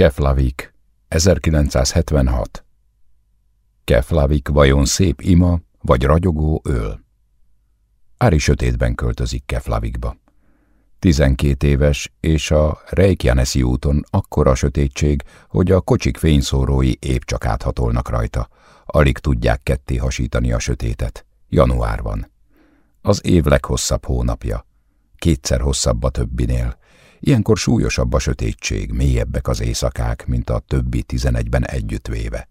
Keflavik, 1976 Keflavik vajon szép ima, vagy ragyogó öl? Ári sötétben költözik Keflavikba. Tizenkét éves, és a Reykjanesi úton akkora sötétség, hogy a kocsik fényszórói épp csak áthatolnak rajta. Alig tudják ketté hasítani a sötétet. Január van. Az év leghosszabb hónapja. Kétszer hosszabb a többinél. Ilyenkor súlyosabb a sötétség, mélyebbek az éjszakák, mint a többi tizenegyben együttvéve.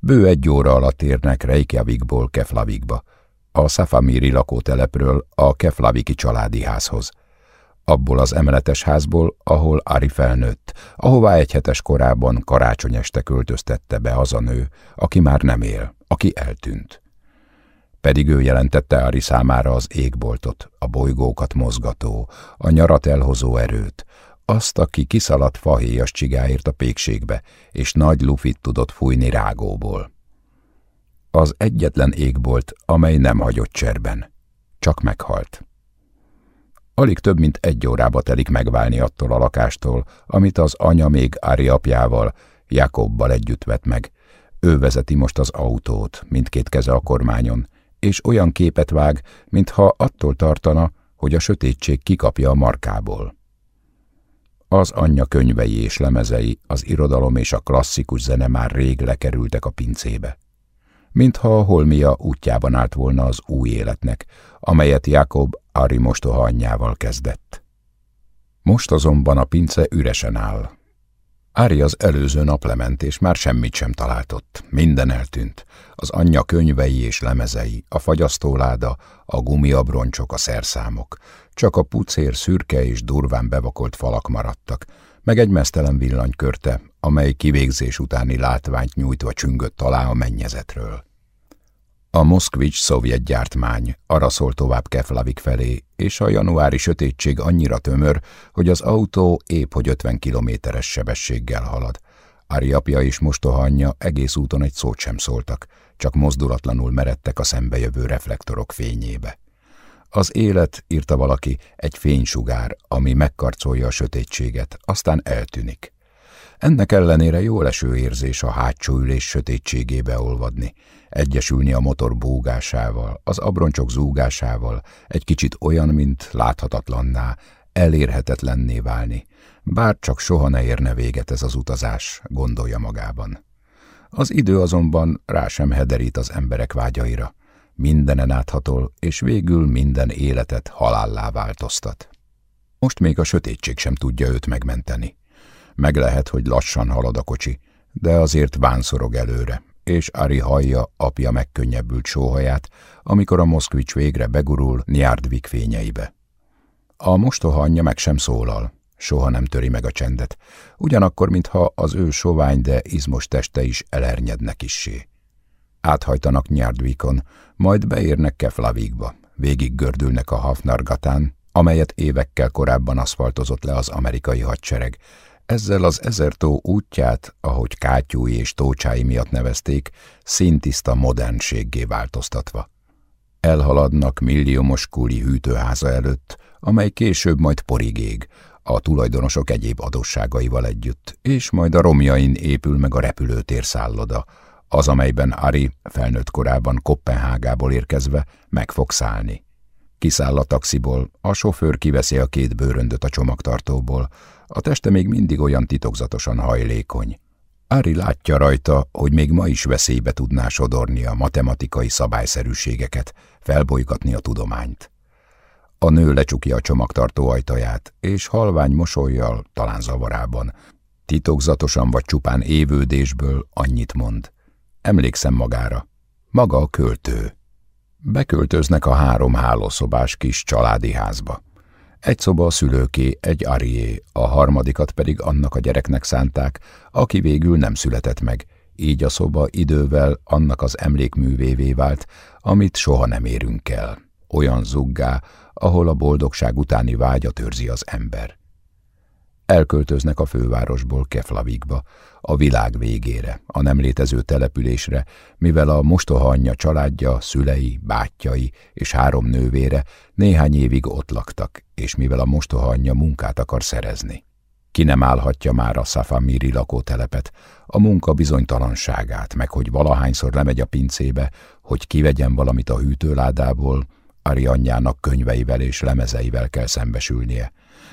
Bő egy óra alatt érnek Reykjavikból Keflavikba, a Szafamíri lakótelepről a Keflaviki családi házhoz. Abból az emeletes házból, ahol Ari felnőtt, ahová egy hetes korában karácsony este költöztette be az a nő, aki már nem él, aki eltűnt. Pedig ő jelentette Ari számára az égboltot, a bolygókat mozgató, a nyarat elhozó erőt, azt, aki kiszaladt fahéjas csigáért a pékségbe, és nagy lufit tudott fújni rágóból. Az egyetlen égbolt, amely nem hagyott cserben. Csak meghalt. Alig több mint egy órába telik megválni attól a lakástól, amit az anya még Ári apjával, Jakobbal együtt vett meg. Ő vezeti most az autót, mindkét keze a kormányon, és olyan képet vág, mintha attól tartana, hogy a sötétség kikapja a markából. Az anyja könyvei és lemezei, az irodalom és a klasszikus zene már rég lekerültek a pincébe. Mintha a holmia útjában állt volna az új életnek, amelyet Jakob Ari mostoha anyjával kezdett. Most azonban a pince üresen áll. Ári az előző nap lement, és már semmit sem találtott. Minden eltűnt. Az anyja könyvei és lemezei, a fagyasztóláda, a gumiabroncsok, a szerszámok. Csak a pucér szürke és durván bevakolt falak maradtak, meg egy mesztelen villanykörte, amely kivégzés utáni látványt nyújtva csüngött alá a mennyezetről. A Moszkvics szovjet gyártmány arra szól tovább Keflavik felé, és a januári sötétség annyira tömör, hogy az autó épp hogy 50 kilométeres sebességgel halad. Ári és mostoha anyja egész úton egy szót sem szóltak, csak mozdulatlanul meredtek a szembejövő reflektorok fényébe. Az élet, írta valaki, egy fénysugár, ami megkarcolja a sötétséget, aztán eltűnik. Ennek ellenére jó leső érzés a hátsó ülés sötétségébe olvadni, egyesülni a motor búgásával, az abroncsok zúgásával, egy kicsit olyan, mint láthatatlanná, elérhetetlenné válni, bár csak soha ne érne véget ez az utazás, gondolja magában. Az idő azonban rá sem hederít az emberek vágyaira, mindenen áthatol, és végül minden életet halállá változtat. Most még a sötétség sem tudja őt megmenteni. Meg lehet, hogy lassan halad a kocsi, de azért vánszorog előre, és Ari hallja apja megkönnyebbült sóhaját, amikor a Moszkvics végre begurul Nyárdvik fényeibe. A mostoha anyja meg sem szólal, soha nem töri meg a csendet, ugyanakkor, mintha az ő sovány, de izmos teste is elernyedne kissé. Áthajtanak Nyárdvikon, majd beérnek Keflavikba, végig gördülnek a Hafnargatán, amelyet évekkel korábban aszfaltozott le az amerikai hadsereg, ezzel az ezertó útját, ahogy kátyúi és tócsái miatt nevezték, szintiszta modernséggé változtatva. Elhaladnak milliómos kuli hűtőháza előtt, amely később majd porig ég, a tulajdonosok egyéb adósságaival együtt, és majd a romjain épül meg a repülőtér szálloda, az, amelyben Ari felnőtt korában Kopenhágából érkezve meg fog szállni. Kiszáll a taxiból, a sofőr kiveszi a két bőröndöt a csomagtartóból, a teste még mindig olyan titokzatosan hajlékony. Ári látja rajta, hogy még ma is veszélybe tudná sodorni a matematikai szabályszerűségeket, felbolygatni a tudományt. A nő lecsukja a csomagtartó ajtaját, és halvány mosolyjal, talán zavarában, titokzatosan vagy csupán évődésből annyit mond. Emlékszem magára. Maga a költő. Beköltöznek a három hálószobás kis családi házba. Egy szoba a szülőké, egy arié, a harmadikat pedig annak a gyereknek szánták, aki végül nem született meg, így a szoba idővel annak az emlékművévé vált, amit soha nem érünk el. Olyan zuggá, ahol a boldogság utáni vágyat őrzi az ember. Elköltöznek a fővárosból Keflavikba, a világ végére, a nem létező településre, mivel a mostoha anyja családja, szülei, bátyjai és három nővére néhány évig ott laktak, és mivel a mostoha anyja munkát akar szerezni. Ki nem állhatja már a Szafamiri lakótelepet, a munka bizonytalanságát, meg hogy valahányszor lemegy a pincébe, hogy kivegyen valamit a hűtőládából, Ari anyjának könyveivel és lemezeivel kell szembesülnie.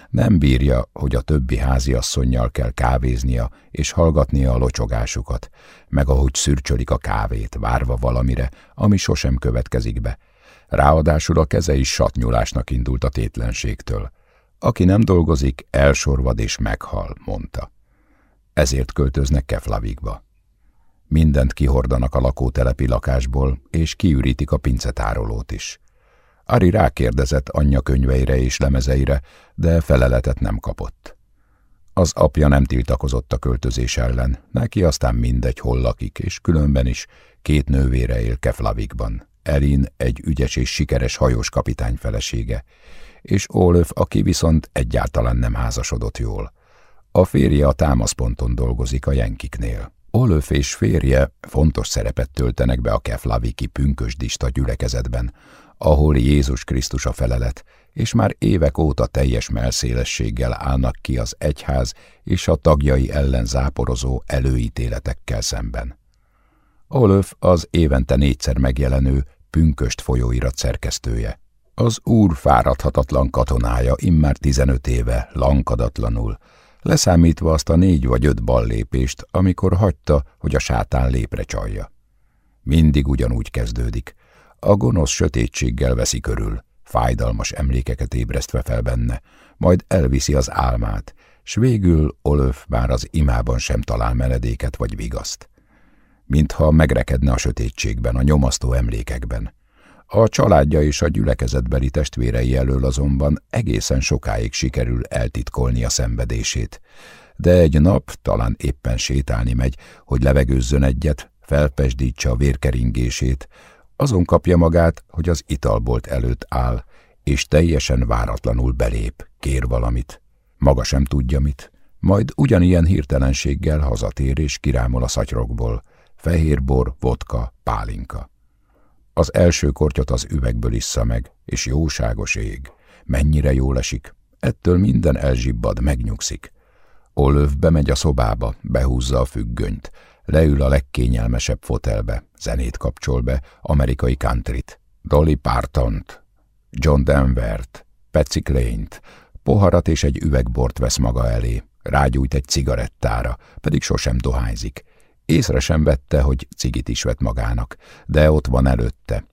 Nem bírja, hogy a többi háziasszonynal kell kávéznia és hallgatnia a locsogásukat, meg ahogy szürcsölik a kávét, várva valamire, ami sosem következik be. Ráadásul a keze is satnyulásnak indult a tétlenségtől. Aki nem dolgozik, elsorvad és meghal, mondta. Ezért költöznek Keflavigba. Mindent kihordanak a lakótelepi lakásból, és kiürítik a pincetárolót is. Ari rákérdezett anyja könyveire és lemezeire, de feleletet nem kapott. Az apja nem tiltakozott a költözés ellen, neki aztán mindegy, hol lakik, és különben is két nővére él Keflavikban. Elin egy ügyes és sikeres hajós kapitány felesége, és Olöf, aki viszont egyáltalán nem házasodott jól. A férje a támaszponton dolgozik a Jenkiknél. Olöf és férje fontos szerepet töltenek be a Keflaviki pünkösdista gyülekezetben, ahol Jézus Krisztus a felelet, és már évek óta teljes melszélességgel állnak ki az egyház és a tagjai ellen záporozó előítéletekkel szemben. Olöf az évente négyszer megjelenő pünköst folyóirat szerkesztője. Az úr fáradhatatlan katonája immár tizenöt éve, lankadatlanul, leszámítva azt a négy vagy öt ballépést, amikor hagyta, hogy a sátán lépre csalja. Mindig ugyanúgy kezdődik. A gonosz sötétséggel veszi körül, fájdalmas emlékeket ébresztve fel benne, majd elviszi az álmát, s végül Olöf már az imában sem talál meledéket vagy vigaszt. Mintha megrekedne a sötétségben, a nyomasztó emlékekben. A családja és a gyülekezetbeli testvérei elől azonban egészen sokáig sikerül eltitkolni a szenvedését. De egy nap talán éppen sétálni megy, hogy levegőzzön egyet, felpesdítsa a vérkeringését, azon kapja magát, hogy az italbolt előtt áll, és teljesen váratlanul belép, kér valamit. Maga sem tudja mit. Majd ugyanilyen hirtelenséggel hazatér és kirámol a szatyrokból. Fehér bor, vodka, pálinka. Az első kortyot az üvegből issza meg, és jóságos ég. Mennyire jól esik. Ettől minden elzsibbad, megnyugszik. Olöv bemegy a szobába, behúzza a függönyt, leül a legkényelmesebb fotelbe, zenét kapcsol be, amerikai countryt, Dolly Partont, John Denvert, Patsy Claynt, poharat és egy üvegbort vesz maga elé, rágyújt egy cigarettára, pedig sosem dohányzik. Észre sem vette, hogy cigit is vett magának, de ott van előtte.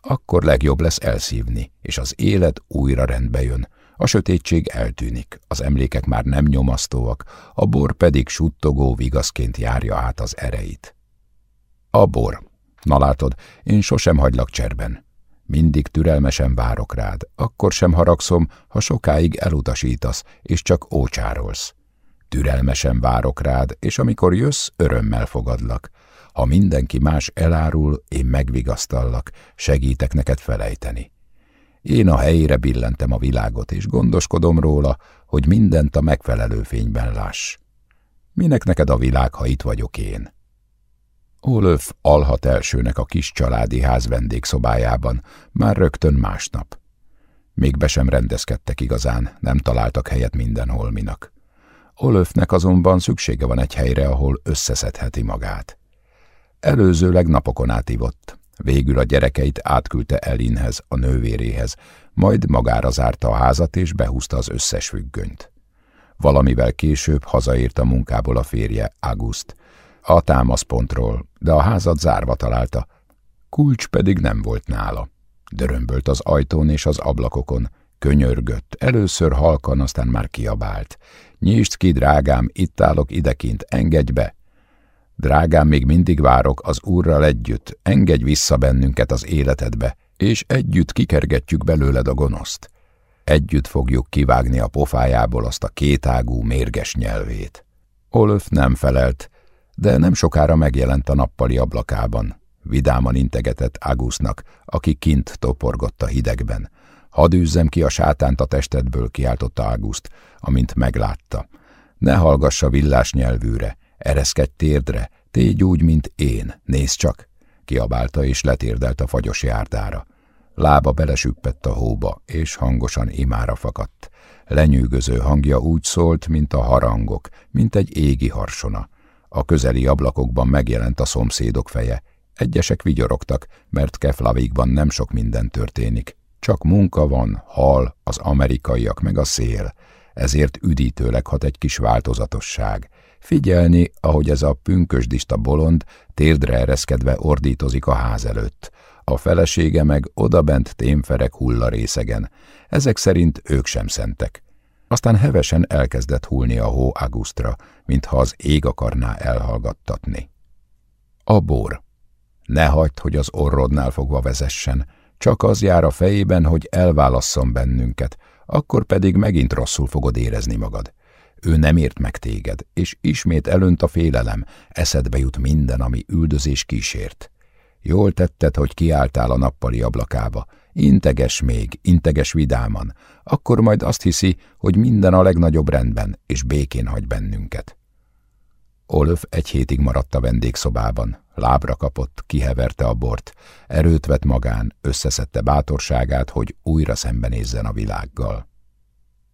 Akkor legjobb lesz elszívni, és az élet újra rendbe jön. A sötétség eltűnik, az emlékek már nem nyomasztóak, a bor pedig suttogó vigaszként járja át az ereit. A bor. Na látod, én sosem hagylak cserben. Mindig türelmesen várok rád, akkor sem haragszom, ha sokáig elutasítasz, és csak ócsárolsz. Türelmesen várok rád, és amikor jössz, örömmel fogadlak. Ha mindenki más elárul, én megvigasztallak, segítek neked felejteni. Én a helyére billentem a világot, és gondoskodom róla, hogy mindent a megfelelő fényben láss. Minek neked a világ, ha itt vagyok én? Olöf alhat elsőnek a kis családi ház vendégszobájában, már rögtön másnap. Még be sem rendezkedtek igazán, nem találtak helyet minden holminak. Olöfnek azonban szüksége van egy helyre, ahol összeszedheti magát. Előzőleg napokon átívott, végül a gyerekeit átküldte Elinhez, a nővéréhez, majd magára zárta a házat és behúzta az összes függönyt. Valamivel később hazaért a munkából a férje, August, a támaszpontról, de a házat zárva találta, kulcs pedig nem volt nála. Dörömbölt az ajtón és az ablakokon, könyörgött, először halkan, aztán már kiabált. Nyisd ki, drágám, itt állok idekint, engedj be! Drágám, még mindig várok az úrral együtt, engedj vissza bennünket az életedbe, és együtt kikergetjük belőled a gonoszt. Együtt fogjuk kivágni a pofájából azt a kétágú, mérges nyelvét. Olöf nem felelt, de nem sokára megjelent a nappali ablakában. Vidáman integetett Augustnak, aki kint toporgott a hidegben. Hadd üzzem ki a sátánt a testedből, kiáltotta August, amint meglátta. Ne hallgassa villás nyelvűre, ereszkedj térdre, tégy úgy, mint én, nézd csak, kiabálta és letérdelt a fagyos járdára. Lába belesüppett a hóba, és hangosan imára fakadt. Lenyűgöző hangja úgy szólt, mint a harangok, mint egy égi harsona. A közeli ablakokban megjelent a szomszédok feje. Egyesek vigyorogtak, mert Keflavikban nem sok minden történik. Csak munka van, hal, az amerikaiak meg a szél. Ezért üdítőleg hat egy kis változatosság. Figyelni, ahogy ez a pünkösdista bolond térdre ereszkedve ordítozik a ház előtt. A felesége meg odabent témferek hullarészegen. Ezek szerint ők sem szentek. Aztán hevesen elkezdett hullni a hó Augustra, mintha az ég akarná elhallgattatni. A bor. Ne hagyd, hogy az orrodnál fogva vezessen, csak az jár a fejében, hogy elválasszon bennünket, akkor pedig megint rosszul fogod érezni magad. Ő nem ért meg téged, és ismét elönt a félelem, eszedbe jut minden, ami üldözés kísért. Jól tetted, hogy kiálltál a nappali ablakába. Integes még, integes vidáman. Akkor majd azt hiszi, hogy minden a legnagyobb rendben, és békén hagy bennünket. Olöf egy hétig maradt a vendégszobában. Lábra kapott, kiheverte a bort, erőt vett magán, összeszedte bátorságát, hogy újra szembenézzen a világgal.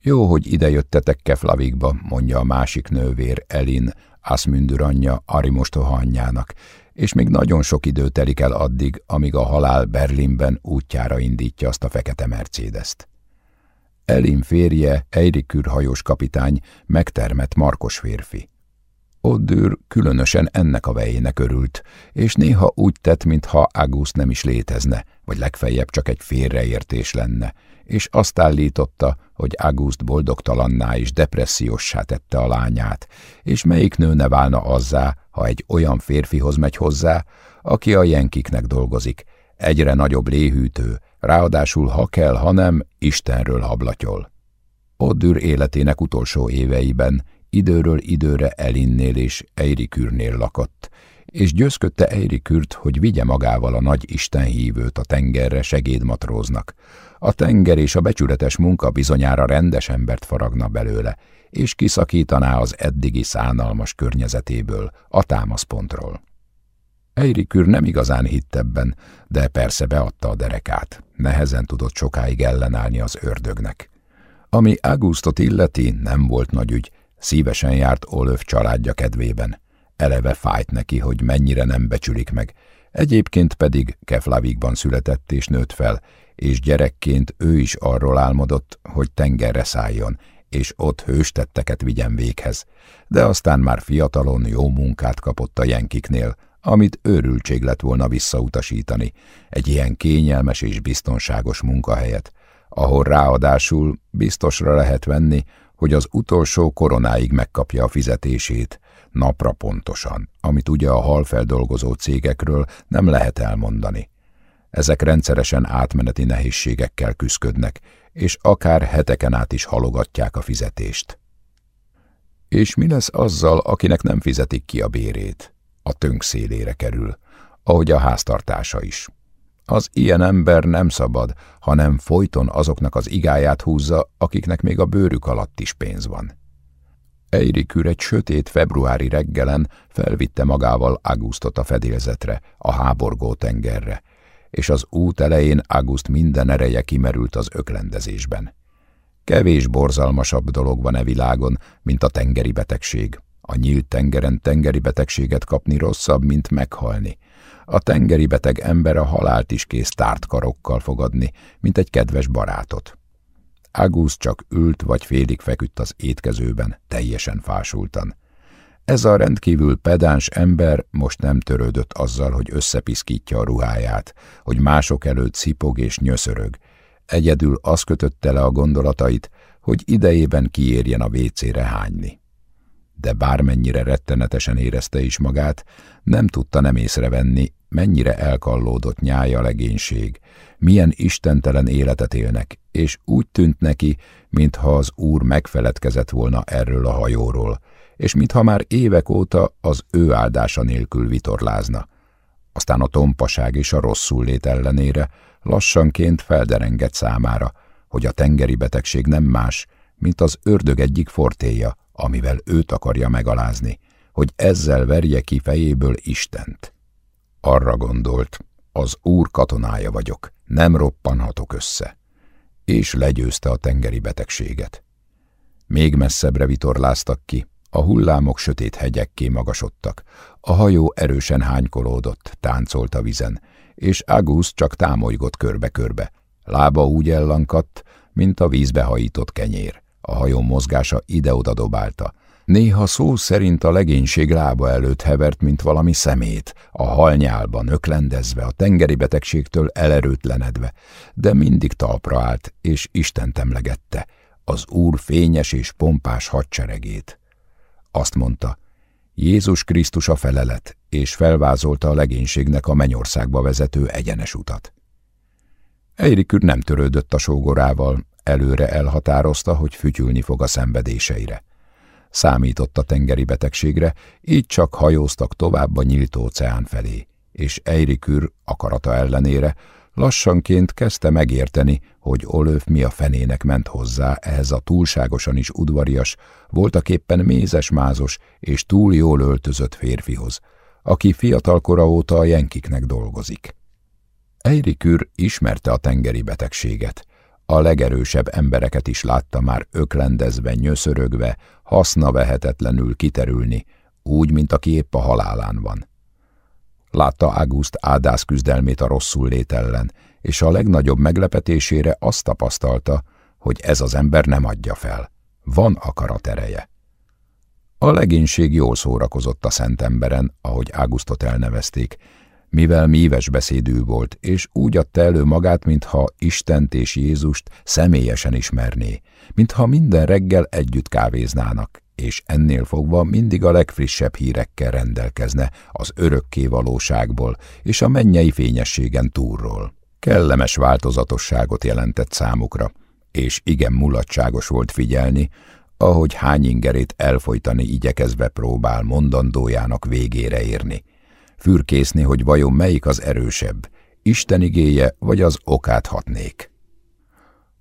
Jó, hogy idejöttetek Keflavikba, mondja a másik nővér, Elin, Asmündür anyja, Arimostoha anyjának, és még nagyon sok idő telik el addig, amíg a halál Berlinben útjára indítja azt a fekete Mercedes-t. Elin férje, Eirikür hajós kapitány, megtermett markos férfi. Oddür különösen ennek a vejének örült, és néha úgy tett, mintha August nem is létezne, vagy legfeljebb csak egy félreértés lenne, és azt állította, hogy August boldogtalanná és depresszióssá tette a lányát, és melyik nő ne válna azzá, ha egy olyan férfihoz megy hozzá, aki a jenkiknek dolgozik, egyre nagyobb léhűtő, ráadásul ha kell, ha nem, Istenről hablatyol. Oddür életének utolsó éveiben időről időre Elinnél és Eirikürnél lakott, és győzködte Eirikürt, hogy vigye magával a nagy istenhívőt a tengerre segédmatróznak. A tenger és a becsületes munka bizonyára rendes embert faragna belőle, és kiszakítaná az eddigi szánalmas környezetéből, a támaszpontról. Eirikür nem igazán hitt ebben, de persze beadta a derekát. Nehezen tudott sokáig ellenállni az ördögnek. Ami Augustot illeti, nem volt nagy ügy, Szívesen járt Olöf családja kedvében. Eleve fájt neki, hogy mennyire nem becsülik meg. Egyébként pedig Keflavikban született és nőtt fel, és gyerekként ő is arról álmodott, hogy tengerre szálljon, és ott hőstetteket vigyen véghez. De aztán már fiatalon jó munkát kapott a jenkiknél, amit őrültség lett volna visszautasítani, egy ilyen kényelmes és biztonságos munkahelyet, ahol ráadásul biztosra lehet venni, hogy az utolsó koronáig megkapja a fizetését, napra pontosan, amit ugye a halfeldolgozó cégekről nem lehet elmondani. Ezek rendszeresen átmeneti nehézségekkel küzdködnek, és akár heteken át is halogatják a fizetést. És mi lesz azzal, akinek nem fizetik ki a bérét? A tönk szélére kerül, ahogy a háztartása is. Az ilyen ember nem szabad, hanem folyton azoknak az igáját húzza, akiknek még a bőrük alatt is pénz van. Eirikür egy sötét februári reggelen felvitte magával Augustot a fedélzetre, a háborgó tengerre, és az út elején August minden ereje kimerült az öklendezésben. Kevés borzalmasabb dolog van e világon, mint a tengeri betegség. A nyílt tengeren tengeri betegséget kapni rosszabb, mint meghalni – a tengeri beteg ember a halált is kész tárt karokkal fogadni, mint egy kedves barátot. Agus csak ült vagy félig feküdt az étkezőben, teljesen fásultan. Ez a rendkívül pedáns ember most nem törődött azzal, hogy összepiszkítja a ruháját, hogy mások előtt szipog és nyöszörög. Egyedül az kötötte le a gondolatait, hogy idejében kiérjen a vécére hányni de bármennyire rettenetesen érezte is magát, nem tudta nem észrevenni, mennyire elkallódott nyája legénység, milyen istentelen életet élnek, és úgy tűnt neki, mintha az úr megfeledkezett volna erről a hajóról, és mintha már évek óta az ő áldása nélkül vitorlázna. Aztán a tompaság és a rosszul lét ellenére lassanként felderengett számára, hogy a tengeri betegség nem más, mint az ördög egyik fortéja, amivel őt akarja megalázni, hogy ezzel verje ki fejéből Istent. Arra gondolt, az úr katonája vagyok, nem roppanhatok össze. És legyőzte a tengeri betegséget. Még messzebbre vitorláztak ki, a hullámok sötét hegyekké magasodtak, a hajó erősen hánykolódott, táncolt a vizen, és Agus csak támolygott körbe-körbe. Lába úgy ellankadt, mint a vízbe hajított kenyér. A hajó mozgása ide-oda dobálta. Néha szó szerint a legénység lába előtt hevert, mint valami szemét, a halnyálban öklendezve, a tengeri betegségtől elerőtlenedve, de mindig talpra állt, és Isten emlegette, az Úr fényes és pompás hadseregét. Azt mondta, Jézus Krisztus a felelet, és felvázolta a legénységnek a mennyországba vezető egyenes utat. Eirikür nem törődött a sógorával, előre elhatározta, hogy fütyülni fog a szenvedéseire. Számított a tengeri betegségre, így csak hajóztak tovább a nyílt óceán felé, és Eirikür akarata ellenére lassanként kezdte megérteni, hogy Olöf mi a fenének ment hozzá ehhez a túlságosan is udvarias, voltaképpen mézes-mázos és túl jól öltözött férfihoz, aki fiatalkora óta a jenkiknek dolgozik. Eirikür ismerte a tengeri betegséget. A legerősebb embereket is látta már öklendezve, nyöszörögve, haszna vehetetlenül kiterülni, úgy, mint aki épp a halálán van. Látta Águszt ádász küzdelmét a rosszul lét ellen, és a legnagyobb meglepetésére azt tapasztalta, hogy ez az ember nem adja fel. Van akarat ereje. A legénység jól szórakozott a szent emberen, ahogy Águstot elnevezték, mivel míves beszédű volt, és úgy adta elő magát, mintha Istent és Jézust személyesen ismerné, mintha minden reggel együtt kávéznának, és ennél fogva mindig a legfrissebb hírekkel rendelkezne az örökké valóságból és a mennyei fényességen túlról. Kellemes változatosságot jelentett számukra, és igen mulatságos volt figyelni, ahogy hány ingerét elfolytani igyekezve próbál mondandójának végére érni. Fürkészni, hogy vajon melyik az erősebb, Isten igéje vagy az okát hatnék.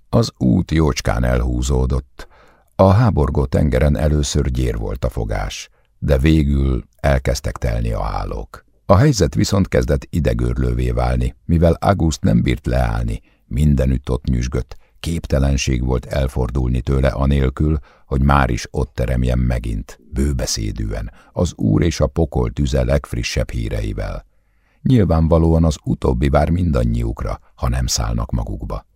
Az út jócskán elhúzódott, a háborgó tengeren először gyér volt a fogás, de végül elkezdtek telni a hálók. A helyzet viszont kezdett idegörlővé válni, mivel August nem bírt leállni, mindenütt ott nyüzsgött, képtelenség volt elfordulni tőle anélkül, hogy már is ott teremjen megint, bőbeszédűen, az úr és a pokol tüze legfrissebb híreivel. Nyilvánvalóan az utóbbi vár mindannyiukra, ha nem szállnak magukba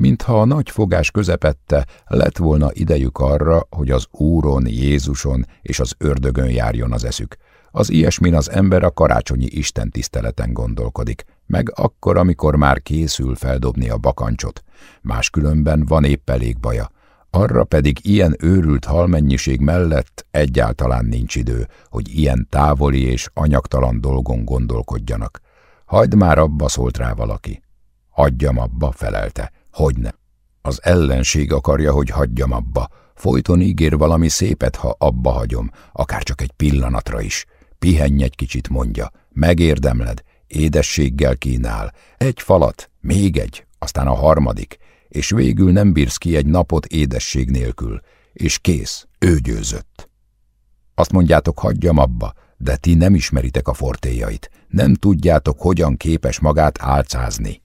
mintha a nagy fogás közepette lett volna idejük arra, hogy az Úron, Jézuson és az ördögön járjon az eszük. Az ilyesmin az ember a karácsonyi Isten tiszteleten gondolkodik, meg akkor, amikor már készül feldobni a bakancsot. Máskülönben van épp elég baja. Arra pedig ilyen őrült halmennyiség mellett egyáltalán nincs idő, hogy ilyen távoli és anyagtalan dolgon gondolkodjanak. Hagyd már abba, szólt rá valaki. Hagyjam abba, felelte. Hogyne. Az ellenség akarja, hogy hagyjam abba. Folyton ígér valami szépet, ha abba hagyom, akár csak egy pillanatra is. Pihenj egy kicsit, mondja. Megérdemled. Édességgel kínál. Egy falat, még egy, aztán a harmadik, és végül nem bírsz ki egy napot édesség nélkül. És kész, ő győzött. Azt mondjátok, hagyjam abba, de ti nem ismeritek a fortéjait, nem tudjátok, hogyan képes magát álcázni.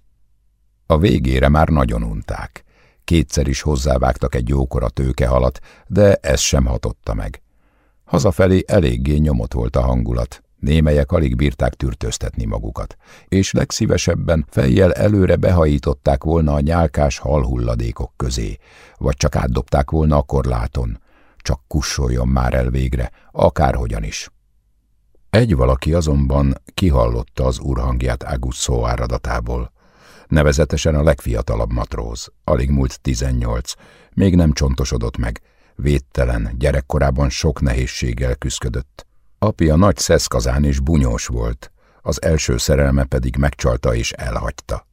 A végére már nagyon unták. Kétszer is hozzávágtak egy jókora tőkehalat, de ez sem hatotta meg. Hazafelé eléggé nyomott volt a hangulat, némelyek alig bírták tűrtöztetni magukat, és legszívesebben fejjel előre behajították volna a nyálkás halhulladékok közé, vagy csak átdobták volna a korláton. Csak kussoljon már el végre, akárhogyan is. Egy valaki azonban kihallotta az úrhangját Aguszó áradatából. Nevezetesen a legfiatalabb matróz, alig múlt tizennyolc, még nem csontosodott meg, védtelen, gyerekkorában sok nehézséggel küzdött. Apja nagy szeszkazán és bunyós volt, az első szerelme pedig megcsalta és elhagyta.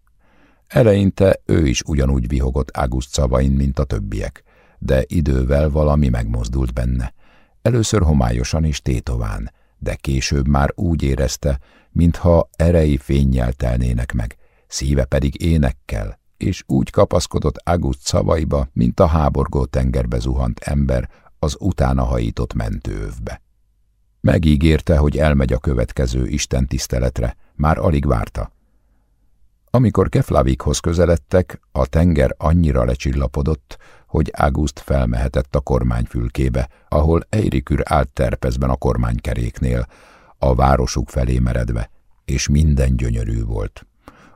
Eleinte ő is ugyanúgy vihogott Águszt szavain, mint a többiek, de idővel valami megmozdult benne. Először homályosan és tétován, de később már úgy érezte, mintha erei fényjel telnének meg, szíve pedig énekkel, és úgy kapaszkodott August szavaiba, mint a háborgó tengerbe zuhant ember az utána hajított mentőövbe. Megígérte, hogy elmegy a következő Isten tiszteletre, már alig várta. Amikor Keflavikhoz közeledtek, a tenger annyira lecsillapodott, hogy Águszt felmehetett a kormányfülkébe, ahol Eirikür állt terpezben a kormánykeréknél, a városuk felé meredve, és minden gyönyörű volt.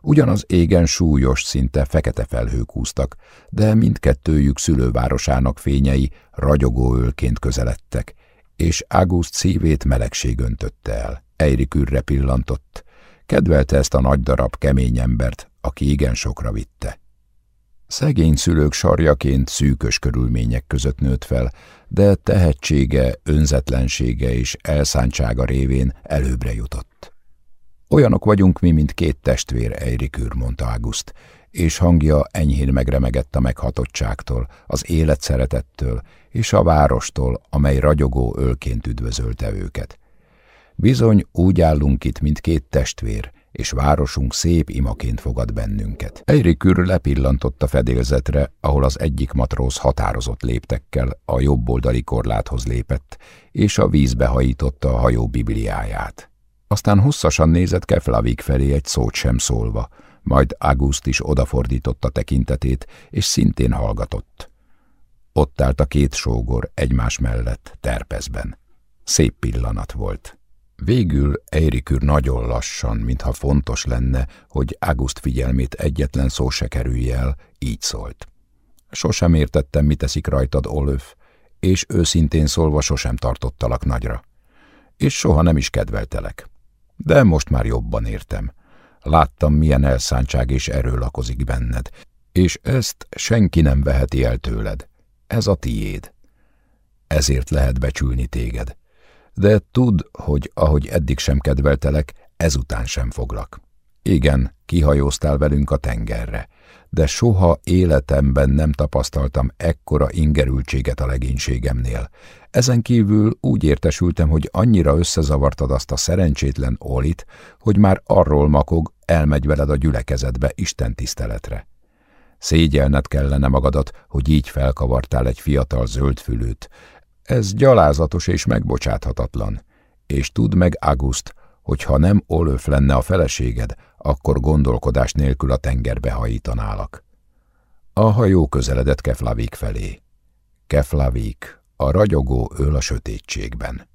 Ugyanaz égen súlyos, szinte fekete felhők úztak, de mindkettőjük szülővárosának fényei ragyogó ölként közeledtek, és Águszt szívét melegség öntötte el. Eirikürre pillantott. Kedvelte ezt a nagy darab kemény embert, aki igen sokra vitte. Szegény szülők sarjaként szűkös körülmények között nőtt fel, de tehetsége, önzetlensége és elszántsága révén előbbre jutott. Olyanok vagyunk mi, mint két testvér, Eirikür, mondta Águszt, és hangja enyhén megremegett a meghatottságtól, az élet szeretettől és a várostól, amely ragyogó ölként üdvözölte őket. Bizony úgy állunk itt, mint két testvér, és városunk szép imaként fogad bennünket. Eirikür lepillantott a fedélzetre, ahol az egyik matróz határozott léptekkel a jobboldali korláthoz lépett, és a vízbe hajította a hajó bibliáját. Aztán hosszasan nézett Keflavik felé egy szót sem szólva, majd August is odafordította tekintetét, és szintén hallgatott. Ott állt a két sógor egymás mellett, terpezben. Szép pillanat volt. Végül Eirikür nagyon lassan, mintha fontos lenne, hogy August figyelmét egyetlen szó se kerülje el, így szólt. Sosem értettem, mit teszik rajtad, Olöf, és őszintén szólva sosem tartottalak nagyra. És soha nem is kedveltelek. De most már jobban értem. Láttam, milyen elszántság és erő lakozik benned, és ezt senki nem veheti el tőled. Ez a tiéd. Ezért lehet becsülni téged de tudd, hogy ahogy eddig sem kedveltelek, ezután sem foglak. Igen, kihajóztál velünk a tengerre, de soha életemben nem tapasztaltam ekkora ingerültséget a legénységemnél. Ezen kívül úgy értesültem, hogy annyira összezavartad azt a szerencsétlen Olit, hogy már arról makog, elmegy veled a gyülekezetbe Isten tiszteletre. Szégyelned kellene magadat, hogy így felkavartál egy fiatal zöldfülőt, ez gyalázatos és megbocsáthatatlan, és tudd meg, Agust, hogy ha nem Olöf lenne a feleséged, akkor gondolkodás nélkül a tengerbe hajítanálak. A hajó közeledett Keflavik felé. Keflavik, a ragyogó öl a sötétségben.